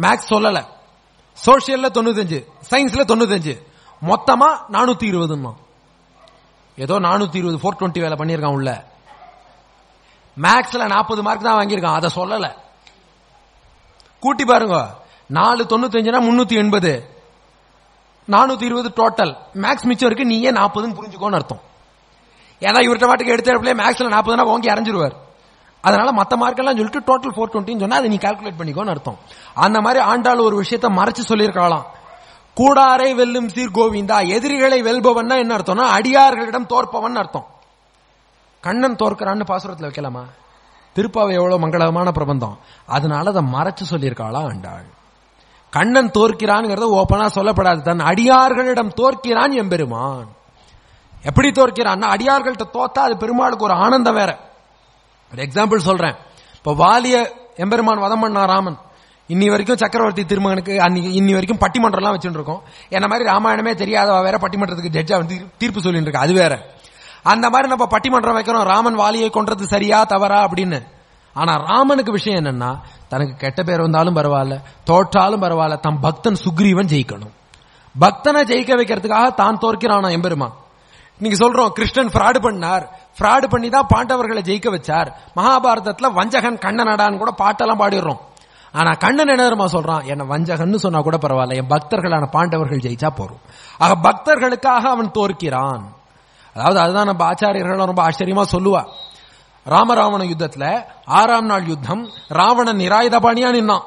மேக்ஸ் சொல்லலை. சோசியல்ல தொண்ணூத்தஞ்சு சயின்ஸ்ல தொண்ணூத்தஞ்சு. மொத்தமா நானூத்தி இருபதுன்னா ஏதோ நானூத்தி இருபது ஃபோர் டுவெண்ட்டி வேலை பண்ணியிருக்கான் உள்ள. மேக்ஸ்ல நாற்பது மார்க் தான் வாங்கியிருக்கான் அதை சொல்லல. கூட்டி பாருங்க நாலு தொண்ணூத்தஞ்சுனா முன்னூத்தி எண்பது. நானூத்தி இருபது டோட்டல் மேக்ஸ் மிச்சம் இருக்கு நீயே நாற்பதுன்னு புரிஞ்சுக்கோன்னு அர்த்தம். ஏன்னா இவர்கிட்ட பாட்டுக்கு எடுத்த மேக்ஸ்ல நாற்பதுனா ஓங்கி அரைஞ்சிருவார். அதனால மத்த மார்க்கெல்லாம் சொல்லிட்டு டோட்டல் ஃபோர் டுவெண்ட்டின்னு சொன்னா அதை நீ கால்குலேட் பண்ணிக்கோன்னு அர்த்தம். அந்த மாதிரி ஆண்டாள் ஒரு விஷயத்த மறைச்சு சொல்லியிருக்கலாம் கூடாரை வெல்லும் சீர் கோவிந்தா எதிரிகளை வெல்பவன்னா என்ன அர்த்தம்னா அடியார்களிடம் தோற்பவன் அர்த்தம். கண்ணன் தோற்கிறான்னு பாசுரத்தில் வைக்கலாமா? திருப்பாவை எவ்வளவு மங்களமான பிரபந்தம். அதனால அதை மறைச்சு சொல்லியிருக்காளா ஆண்டாள். கண்ணன் தோற்கிறான்ங்கிறத ஓப்பனா சொல்லப்படாது. தன் அடியார்களிடம் தோற்கிறான் எம்பெருமான். எப்படி தோற்கிறான் அடியார்கள்ட்ட தோத்தா அது பெருமாளுக்கு ஒரு ஆனந்தம் வேற. ஒரு எக்ஸாம்பிள் சொல்றேன். இப்ப வாலிய எம்பெருமான் வதம் பண்ணா ராமன். இன்னி வரைக்கும் சக்கரவர்த்தி திருமகனுக்கு அன்னைக்கு இன்னி வரைக்கும் பட்டிமன்றம்லாம் வச்சுட்டு இருக்கோம் என்ன மாதிரி ராமாயணமே தெரியாத வேற பட்டிமன்றத்துக்கு ஜட்ஜா வந்து தீர்ப்பு சொல்லிட்டு இருக்கு அது வேற. அந்த மாதிரி நம்ம பட்டிமன்றம் வைக்கிறோம். ராமன் வாலியை கொன்றது சரியா தவறா அப்படின்னு. ஆனா ராமனுக்கு விஷயம் என்னன்னா தனக்கு கெட்ட பேர் வந்தாலும் பரவாயில்ல தோற்றாலும் பரவாயில்ல தம் பக்தன் சுக்ரீவன் ஜெயிக்கணும். பக்தனை ஜெயிக்க வைக்கிறதுக்காக தான் தோற்கிறானா எம்பெருமான்? நீங்க சொல்றோம் கிருஷ்ணன் ஃப்ராடு பண்ணார். ஃப்ராடு பண்ணி தான் பாண்டவர்களை ஜெயிக்க வச்சார். மகாபாரதத்துல வஞ்சகன் கண்ணனடான்னு கூட பாட்டெல்லாம் பாடிடுறோம். ஆனா கண்ணன் என்ன சொல்றான்? என்ன வஞ்சகன்னு சொன்னா கூட பரவாயில்ல என் பக்தர்களான பாண்டவர்கள் ஜெயிச்சா போறோம் ஆக பக்தர்களுக்காக அவன் தோற்கிறான். அதாவது அதுதான் நம்ம ஆச்சாரியர்கள் ரொம்ப ஆச்சரியமா சொல்லுவா. ராமராவண யுத்தத்துல ஆறாம் நாள் யுத்தம் ராவணன் நிராயுதபாணியா நின்னான்.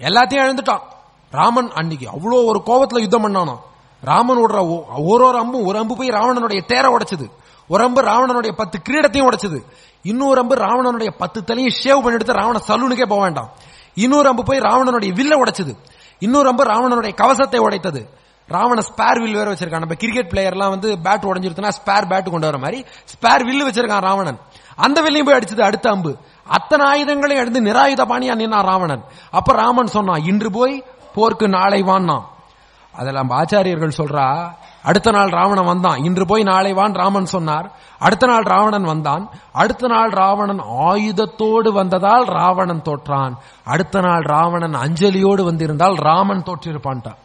எல்லாத்தையும் எழுந்துட்டான் ராமன் அன்னைக்கு அவ்வளோ ஒரு கோபத்துல யுத்தம் பண்ணானோ ராமன் விடுற ஒரு ஒரு அம்பு ஒரு அம்பு போய் ராவணனுடைய தேர உடைச்சது. ஒரு அம்பு ராவணனுடைய பத்து கிரீடத்தையும் உடைச்சது. இன்னொரு அம்பு ராவணனுடைய பத்து தலையும் ஷேவ் பண்ணி எடுத்து ராவண சலூனுக்கே போக வேண்டாம். இன்னொரு அம்பு போய் ராவணனுடைய வில்ல உடைச்சது. இன்னொரு அம்பு ராவணனுடைய கவசத்தை உடைத்தது. ராவண ஸ்பேர் வில் வேற வச்சிருக்கான். நம்ம கிரிக்கெட் பிளேயர்லாம் வந்து பேட் உடஞ்சிருச்சுன்னா ஸ்பேர் பேட் கொண்டு வர மாதிரி ஸ்பேர் வில்லு வச்சிருக்கான் ராவணன். அந்த வில்லையும் போய் அடிச்சது அடுத்த அம்பு. அத்தனை ஆயுதங்களையும் எடுத்து நிராயுத பாணியா நின்னா ராவணன். அப்ப ராமன் சொன்னான் இன்று போய் போர்க்கு நாளை வான்னான். அதெல்லாம் ஆச்சாரியர்கள் சொல்றா அடுத்த நாள் ராவணன் வந்தான். இன்று போய் நாளை வான் ராமன் சொன்னார். அடுத்த நாள் ராவணன் வந்தான். அடுத்த நாள் ராவணன் ஆயுதத்தோடு வந்ததால் ராவணன் தோற்றான். அடுத்த நாள் ராவணன் அஞ்சலியோடு வந்திருந்தால் ராமன் தோற்றிருப்பான்ட்டான்.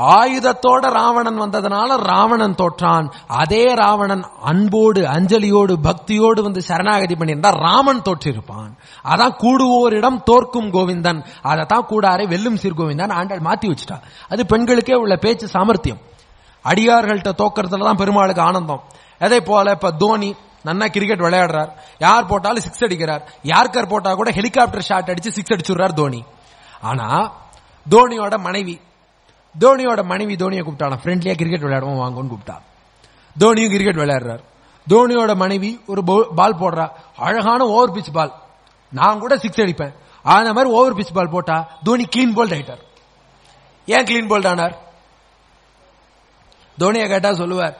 ஆயுதத்தோட ராவணன் வந்ததுனால ராவணன் தோற்றான். அதே ராவணன் அன்போடு அஞ்சலியோடு பக்தியோடு வந்து சரணாகதி பண்ணியிருந்தா ராமன் தோற்றிருப்பான். அதான் கூடுவோரிடம் தோற்கும் கோவிந்தன். அதைத்தான் கூடாரே வெல்லும் சீர் கோவிந்தன் ஆண்டாள் மாத்தி வச்சுட்டா. அது பெண்களுக்கே உள்ள பேச்சு சாமர்த்தியம். அடியார்கள்ட்ட தோக்கறதுல தான் பெருமாளுக்கு ஆனந்தம். அதே போல இப்ப தோனி நன்னா கிரிக்கெட் விளையாடுறார். யார் போட்டாலும் சிக்ஸ் அடிக்கிறார். யார்கர் போட்டா கூட ஹெலிகாப்டர் ஷாட் அடிச்சு சிக்ஸ் அடிச்சுடுறார் தோனி. ஆனா தோனியோட மனைவி தோனியோட மனைவி தோனியை கூப்பிட்டானா? ஃப்ரெண்ட்லியா கிரிக்கெட் விளையாடுவோம் வாங்கன்னு கூப்பிட்டா. தோனியும் கிரிக்கெட் விளையாடுறாரு. தோனியோட மனைவி ஒரு பால் போடுறா. அழகான ஓவர் பிச் பால் நான் கூட சிக்ஸ் அடிப்பேன். ஆன மாதிரி ஓவர் பிச் பால் போட்டா தோனி கிளீன் போல்ட் ஆயிட்டார். ஏன் கிளீன் போல்ட் ஆனார்? தோனியை கேட்டா சொல்லுவார்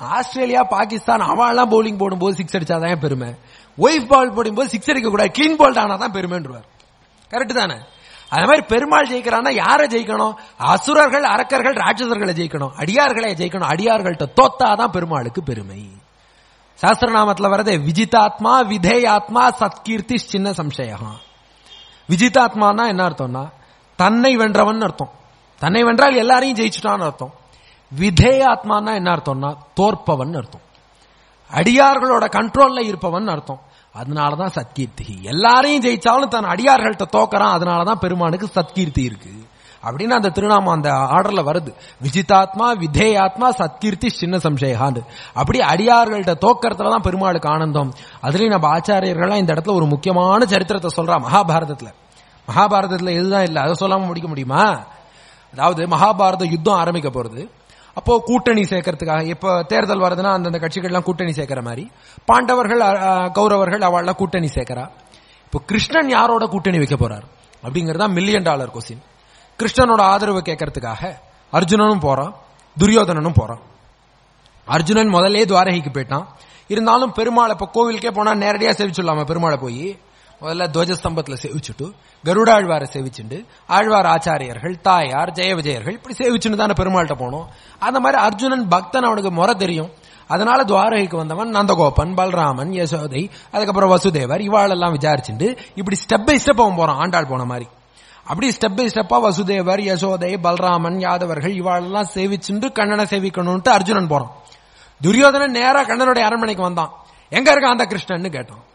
ஆஸ்திரேலியா பாகிஸ்தான் அவெல்லாம் பவுலிங் போடும்போது சிக்ஸ் அடிச்சாதான் பெருமை. ஒய்ஃப் பால் போடும்போது சிக்ஸ் அடிக்க கூடாது கிளீன் போல்ட் ஆனாதான் பெருமைன்றார் கரெக்ட் தானே? அது மாதிரி பெருமாள் ஜெயிக்கிறான்னா யாரை ஜெயிக்கணும்? அசுரர்கள் அரக்கர்கள் ராட்சசர்களை ஜெயிக்கணும். அடியார்களை ஜெயிக்கணும். அடியார்கள்ட்ட தோத்தாதான் பெருமாளுக்கு பெருமை. சாஸ்திரநாமத்துல வரதே விஜிதாத்மா விதேயாத்மா சத்கீர்த்தி சின்ன சம்சயம் விஜிதாத்மானா என்ன அர்த்தம்னா தன்னை வென்றவன் அர்த்தம். தன்னை வென்றால் எல்லாரையும் ஜெயிச்சுட்டான்னு அர்த்தம். விதேயாத்மானா என்ன அர்த்தம்னா தோற்பவன் அர்த்தம். அடியார்களோட கண்ட்ரோல்ல இருப்பவன் அர்த்தம். அதனாலதான் சத்கீர்த்தி. எல்லாரையும் ஜெயிச்சாலும் தன் அடியார்கள்ட்ட தோக்கறான் அதனாலதான் பெருமானுக்கு சத்கீர்த்தி இருக்கு. அப்படின்னு அந்த திருநாமம் அந்த ஆர்டர்ல வருது. விஜிதாத்மா விதேயாத்மா சத்கீர்த்தி சின்ன சம்சயாண்டு அப்படி அடியார்கள்ட்ட தோக்கறதுல தான் பெருமாளுக்கு ஆனந்தம். அதுலயும் நம்ம ஆச்சாரியர்கள்லாம் இந்த இடத்துல ஒரு முக்கியமான சரித்திரத்தை சொல்றா மகாபாரதத்துல. மகாபாரதத்துல எதுதான் இல்ல? அதை சொல்லாம முடிக்க முடியுமா? அதாவது மகாபாரத யுத்தம் ஆரம்பிக்க போறது. அப்போ கூட்டணி சேர்க்கறதுக்காக இப்ப தேர்தல் வருதுன்னா அந்தந்த கட்சிகள்லாம் கூட்டணி சேர்க்கிற மாதிரி. பாண்டவர்கள் கௌரவர்கள் அவள்லாம் கூட்டணி சேர்க்கிறா. இப்போ கிருஷ்ணன் யாரோட கூட்டணி வைக்க போறார்? அப்படிங்கறதா மில்லியன் டாலர் கொஸ்டின் கிருஷ்ணனோட ஆதரவு கேட்கறதுக்காக அர்ஜுனனும் போறான் துரியோதனனும் போறான். அர்ஜுனன் முதலே துவாரகைக்கு போயிட்டான். இருந்தாலும் பெருமாளை இப்ப கோவிலுக்கே போனா நேரடியா சேவிச்சுடலாமா பெருமாளை போய்? முதல்ல துவஜஸ்தம்பத்தில் சேவிச்சுட்டு கருடாழ்வாரை சேவிச்சுண்டு ஆழ்வார் ஆச்சாரியர்கள் தாயார் ஜெய விஜயர்கள் இப்படி சேவிச்சுன்னு தானே பெருமாள்கிட்ட போனோம். அந்த மாதிரி அர்ஜுனன் பக்தன் அவனுக்கு முறை தெரியும். அதனால துவாரகைக்கு வந்தவன் நந்தகோபன் பல்ராமன் யசோதை அதுக்கப்புறம் வசுதேவர் இவாளெல்லாம் விசாரிச்சுட்டு இப்படி ஸ்டெப் பை ஸ்டெப் அவன் போறான் ஆண்டாள் போன மாதிரி. அப்படி ஸ்டெப் பை ஸ்டெப்பா வசுதேவர் யசோதை பல்ராமன் யாதவர்கள் இவாளெல்லாம் சேவிச்சுட்டு கண்ணனை சேவிக்கணும்ட்டு அர்ஜுனன் போறான். துரியோதனன் நேரா கண்ணனுடைய அரண்மனைக்கு வந்தான். எங்க இருக்கான் அந்த கிருஷ்ணன் கேட்டான்.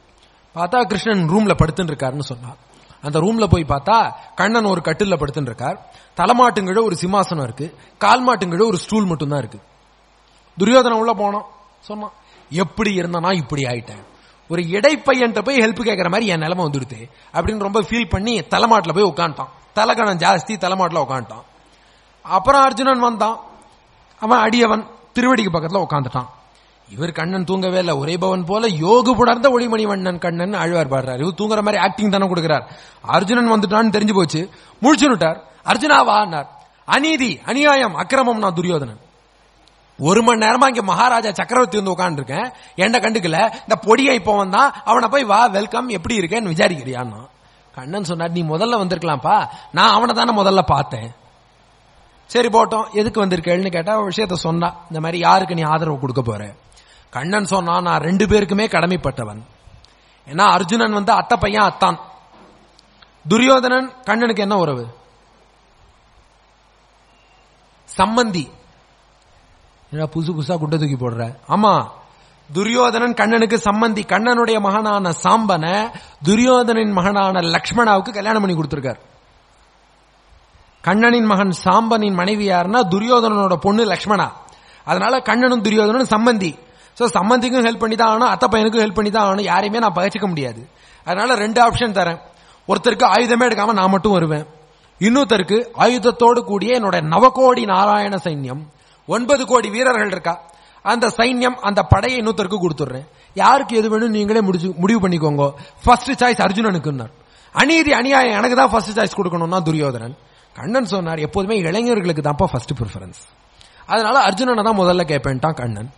பார்த்தா கிருஷ்ணன் ரூம்ல படுத்துன்னு இருக்காருன்னு சொன்னான் அந்த ரூம்ல போய் பார்த்தா கண்ணன் ஒரு கட்டில படுத்துட்டு இருக்கார் தலைமாட்டுங்கிட ஒரு சிம்மாசனம் இருக்கு. கால் மாட்டுங்கிழ ஒரு ஸ்டூல் மட்டும்தான் இருக்கு. துரியோதனம் உள்ள போனான். சொன்னான் எப்படி இருந்தனா இப்படி ஆயிட்டேன்? ஒரு இடைப்பையன்ட்ட போய் ஹெல்ப் கேட்கற மாதிரி என் நிலைமை வந்துடுது அப்படின்னு ரொம்ப ஃபீல் பண்ணி தலைமாட்டில் போய் உட்காந்துட்டான் தலைகணம் ஜாஸ்தி தலைமாட்டில் உட்காந்துட்டான் அப்புறம் அர்ஜுனன் வந்தான். அவன் அடியவன் திருவடிக்கு பக்கத்தில் உட்காந்துட்டான் இவர் கண்ணன் தூங்கவே இல்லை. உரைபவன் போல யோகு புணர்ந்த ஒளிமணி மன்னன் கண்ணன் ஆழ்வார் பாடுறார். இவர் தூங்குற மாதிரி ஆக்டிங் தானே கொடுக்கிறார். அர்ஜுனன் வந்துட்டான்னு தெரிஞ்சு போச்சு. முழிச்சுனுட்டார் அர்ஜுனா வான்னார் அநீதி அநியாயம் அக்கிரமம் நான் துரியோதனன். ஒரு மணி நேரமா இங்க மகாராஜா சக்கரவர்த்தி வந்து உட்காந்துருக்கேன் என்ன கண்டுக்கல? இந்த பொடியை இப்போ வந்தான் அவனை போய் வா வெல்கம் எப்படி இருக்கேன்னு விசாரிக்கிறியான்னு. கண்ணன் சொன்னார் நீ முதல்ல வந்திருக்கலாம்ப்பா. நான் அவனை தானே முதல்ல பார்த்தேன். சரி போட்டோம். எதுக்கு வந்திருக்கேன்னு? கேட்டா விஷயத்த சொன்னா. இந்த மாதிரி யாருக்கு நீ ஆதரவு கொடுக்க போற? கண்ணன் சொன்னா நான் ரெண்டு பேருக்குமே கடமைப்பட்டவன். ஏன்னா அர்ஜுனன் வந்து அத்தை பையன் அத்தான். துரியோதனன் கண்ணனுக்கு என்ன உறவு? சம்மந்தி புதுசு புதுசா குட்டை தூக்கி போடுற? ஆமா. துரியோதனன் கண்ணனுக்கு சம்பந்தி. கண்ணனுடைய மகனான சாம்பனை துரியோதனின் மகனான லக்ஷ்மணாவுக்கு கல்யாணம் பண்ணி கொடுத்திருக்கார். கண்ணனின் மகன் சாம்பனின் மனைவி யாருன்னா துரியோதனனோட பொண்ணு லக்ஷ்மணா. அதனால கண்ணனும் துரியோதனனும் சம்பந்தி. ஸோ சம்பந்திக்கும் ஹெல்ப் பண்ணி தான் ஆகணும் அத்தை பையனுக்கும் ஹெல்ப் பண்ணி தான் ஆகணும். யாரையுமே நான் பகச்சிக்க முடியாது. அதனால ரெண்டு ஆப்ஷன் தரேன். ஒருத்தருக்கு ஆயுதமே எடுக்காம நான் மட்டும் வருவேன். இன்னொருத்தருக்கு ஆயுதத்தோடு கூடிய என்னோட நவகோடி நாராயண சைன்யம். ஒன்பது கோடி வீரர்கள் இருக்கா? அந்த சைன்யம் அந்த படையை இன்னொருத்தருக்கு கொடுத்துட்றேன். யாருக்கு எது வேணும் நீங்களே முடிச்சு முடிவு பண்ணிக்கோங்க. ஃபர்ஸ்ட் சாய்ஸ் அர்ஜுனனுக்குன்னார். அநீதி அநியாயம் எனக்கு தான் ஃபர்ஸ்ட் சாய்ஸ் கொடுக்கணும்னா துரியோதனன். கண்ணன் சொன்னார் எப்போதுமே இளைஞர்களுக்கு தான்ப்பா ஃபர்ஸ்ட் ப்ரிஃபரன்ஸ் அதனால அர்ஜுனனை தான் முதல்ல கேட்பேன்ட்டான் கண்ணன்.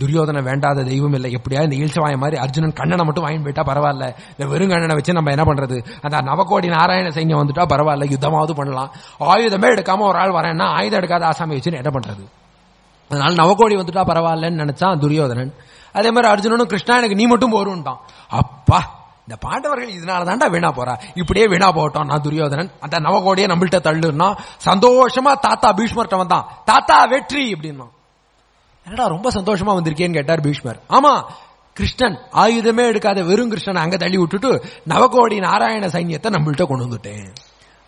துரியோதனை வேண்டாத தெய்வம் இல்லை. எப்படியா இந்த ஈழ்ச்சவாய மாதிரி அர்ஜுனன் கண்ணனை மட்டும் வாங்கி போயிட்டா பரவாயில்ல. இந்த வெறும் கண்ணனை வச்சு நம்ம என்ன பண்றது? அந்த நவகோடி நாராயண சைன்யம் வந்துட்டா பரவாயில்ல யுத்தமாவது பண்ணலாம். ஆயுதமே எடுக்காம ஒரு ஆள் வரேன்னா ஆயுதம் எடுக்காத ஆசாமி வச்சு என்ன பண்றது? அதனால நவகோடி வந்துட்டா பரவாயில்லன்னு நினைச்சான் துரியோதனன். அதே மாதிரி அர்ஜுனனும் கிருஷ்ணா எனக்கு நீ மட்டும் போருன்ட்டான். அப்பா இந்த பாண்டவர்கள் இதனால தாண்டா வீணா போறா. இப்படியே வீணா போகட்டும் நான் துரியோதனன். அந்த நவகோடியை நம்மள்கிட்ட தள்ளுன்னா சந்தோஷமா தாத்தா பீஷ்மர்ட்ட வந்தான். தாத்தா வெற்றி அப்படின்னா என்னடா ரொம்ப சந்தோஷமா வந்திருக்கேன்னு கேட்டார் பீஷ்மர். ஆமா கிருஷ்ணன் ஆயுதமே எடுக்காத வெறும் கிருஷ்ணன் அங்க தள்ளி விட்டுட்டு நவகோடி நாராயண சைன்யத்தை நம்மள்கிட்ட கொண்டு வந்துட்டேன்.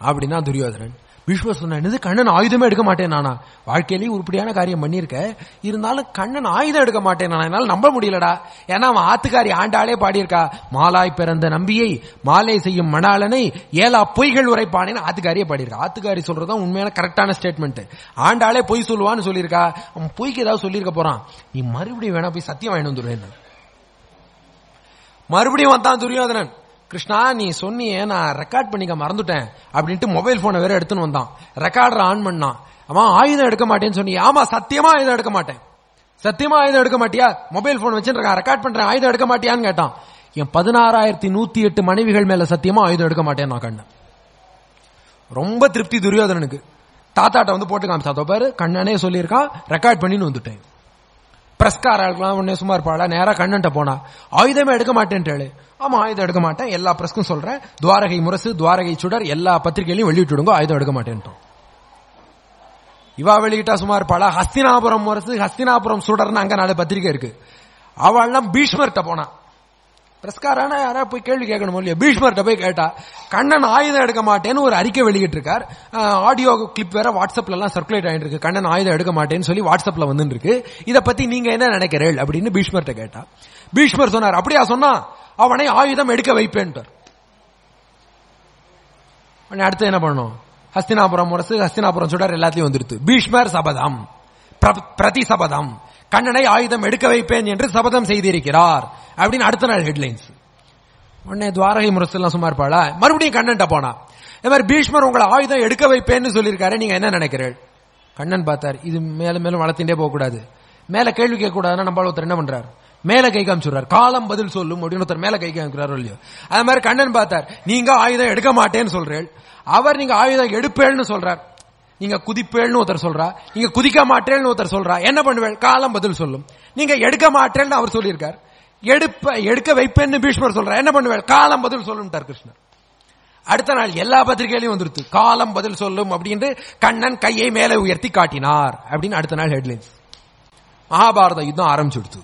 அப்படின்னா துரியோதனன் பீஷ்மர் சொன்னது கண்ணன் ஆயுதமே எடுக்க மாட்டேன் நானா. வாழ்க்கையிலேயே உருப்படியான காரியம் பண்ணியிருக்க. இருந்தாலும் கண்ணன் ஆயுதம் எடுக்க மாட்டேன் நானா. என்னால் நம்ப முடியலடா. ஏன்னா அவன் ஆத்துக்காரி ஆண்டாளே பாடியிருக்கா. மாலாய் பிறந்த நம்பியை மாலை செய்யும் மணாளனை ஏலா பொய்கள் உரைப்பானேன்னு ஆத்துக்காரியே பாடியிருக்கா. ஆத்துக்காரி சொல்றதுதான் உண்மையான கரெக்டான ஸ்டேட்மெண்ட் ஆண்டாளே பொய் சொல்லுவான்னு சொல்லியிருக்கா. அவன் பொய்க்கு ஏதாவது சொல்லியிருக்க போறான். நீ மறுபடியும் வேணா போய் சத்தியம் வாங்கிட்டு வந்துடுவேன் மறுபடியும் வந்தான் துரியோதனன். கிருஷ்ணா நீ சொன்னியே நான் ரெக்கார்ட் பண்ணிக்க மறந்துட்டேன் அப்படின்ட்டு மொபைல் போனை வேற எடுத்துன்னு வந்தான். ரெக்கார்டர் ஆன் பண்ணான். அவன் ஆயுதம் எடுக்க மாட்டேன்னு சொன்னி ஆமா சத்தியமா ஆயுதம் எடுக்க மாட்டேன். சத்தியமா ஆயுதம் எடுக்க மாட்டியா? மொபைல் போன் வச்சுருக்கான் ரெக்கார்ட் பண்றேன் ஆயுதம் எடுக்க மாட்டியான்னு கேட்டான். என் பதினாறாயிரத்தி நூத்தி எட்டு மனைவிகள் மேல சத்தியமா ஆயுதம் எடுக்க மாட்டேன் நான் கண்ணன் ரொம்ப திருப்தி துரியோதனனுக்கு. தாத்தாட்ட வந்து போட்டு காமிச்சா பாரு கண்ணனே சொல்லியிருக்கான் ரெக்கார்ட் பண்ணின்னு வந்துட்டேன். பிரஸ்காரெல்லாம் உடனே சும்மா இருப்பாளா? நேராக கண்ணன்ட்ட போனா. ஆயுதமே எடுக்க மாட்டேன்ட்டாளு. ஆமா ஆயுதம் எடுக்க மாட்டேன். எல்லா பிரஸ்க்கும் சொல்றேன். துவாரகை முரசு துவாரகை சுடர் எல்லா பத்திரிகையிலையும் வெளியிட்டுடுங்க ஆயுதம் எடுக்க மாட்டேன்ட்டோம். இவா வெளியிட்டா சும்மா இருப்பாளா? ஹஸ்தினாபுரம் முரசு ஹஸ்தினாபுரம் சுடர்னு அங்க நாலு பத்திரிகை இருக்கு. அவள்லாம் பீஷ்மர்கிட்ட போனா. பிரஸ்காரான யாரா போய் கேள்வி கேட்கணும் இல்லையா? பீஷ்மர்கிட்ட போய் கேட்டா கண்ணன் ஆயுதம் எடுக்க மாட்டேன்னு ஒரு அறிக்கை வெளியிட்டிருக்கார். ஆடியோ கிளிப் வேற வாட்ஸ்அப்ல எல்லாம் சர்க்குலேட் ஆயிட்டு இருக்கு கண்ணன் ஆயுதம் எடுக்க மாட்டேன்னு சொல்லி வாட்ஸ்அப்ல வந்துட்டு இருக்கு இதை பத்தி நீங்க என்ன நினைக்கிறீர்கள்? அப்படின்னு பீஷ்மர்கிட்ட கேட்டா பீஷ்மர் சொன்னார் அப்படியா சொன்னா அவனை ஆயுதம் எடுக்க வைப்பேன்ட்டார். அடுத்து என்ன பண்ணும் ஹஸ்தினாபுரம் முரசு ஹஸ்தினாபுரம் சுடர் எல்லாத்தையும் வந்துருது. பீஷ்மர் சபதம். பிரதி சபதம் கண்ணனை ஆயுதம் எடுக்க வைப்பேன் என்று சபதம் செய்திருக்கிறார் அப்படின்னு அடுத்த நாள் ஹெட்லைன்ஸ் உடனே துவாரகை முரசெல்லாம் சும்மா இருப்பாளா? மறுபடியும் கண்ணன்ட்ட போனா இந்த மாதிரி பீஷ்மர் உங்களை ஆயுதம் எடுக்க வைப்பேன்னு சொல்லியிருக்காரு. நீங்க என்ன நினைக்கிறீர்கள்? கண்ணன் பார்த்தார் இது மேலும் மேலும் வளர்த்துட்டே போக கூடாது மேல கேள்வி கேட்கக்கூடாதுன்னா நம்ம ஒருத்தர் என்ன பண்றாரு? மேல கை காமிச்சுறார் காலம் பதில் சொல்லும். அப்படின்னு ஒருத்தர் மேல கை காமிக்கிறாரோ இல்லையோ. அது மாதிரி கண்ணன் பார்த்தார் நீங்க ஆயுதம் எடுக்க மாட்டேன்னு சொல்றேன் அவர் நீங்க ஆயுதம் எடுப்பேன்னு சொல்றார். நீங்க குதிப்பேள்னு ஒருத்தர் சொல்றா நீங்க குதிக்க மாட்டேன்னு ஒருத்தர் சொல்றா என்ன பண்ணுவேன் காலம் பதில் சொல்லும். நீங்க எடுக்க மாட்டேன்னு அவர் சொல்லியிருக்கார். எடுப்ப எடுக்க வைப்பேன்னு பீஷ்மர் சொல்றார் என்ன பண்ணுவேன் காலம் பதில் சொல்லும்ட்டார் கிருஷ்ணர். அடுத்த நாள் எல்லா பத்திரிகையிலையும் வந்துருது காலம் பதில் சொல்லும் அப்படின்னு கண்ணன் கையை மேலே உயர்த்தி காட்டினார் அப்படின்னு அடுத்த நாள் ஹெட்லைன்ஸ் மகாபாரத யுத்தம் ஆரம்பிச்சுடுத்து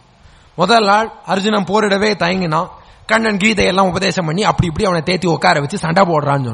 முதல் நாள் அர்ஜுனன் போரிடவே தயங்கினான். கண்ணன் கீதையெல்லாம் உபதேசம் பண்ணி அப்படி இப்படி அவனை தேத்தி உட்கார வச்சு சண்டை போடுறான்னு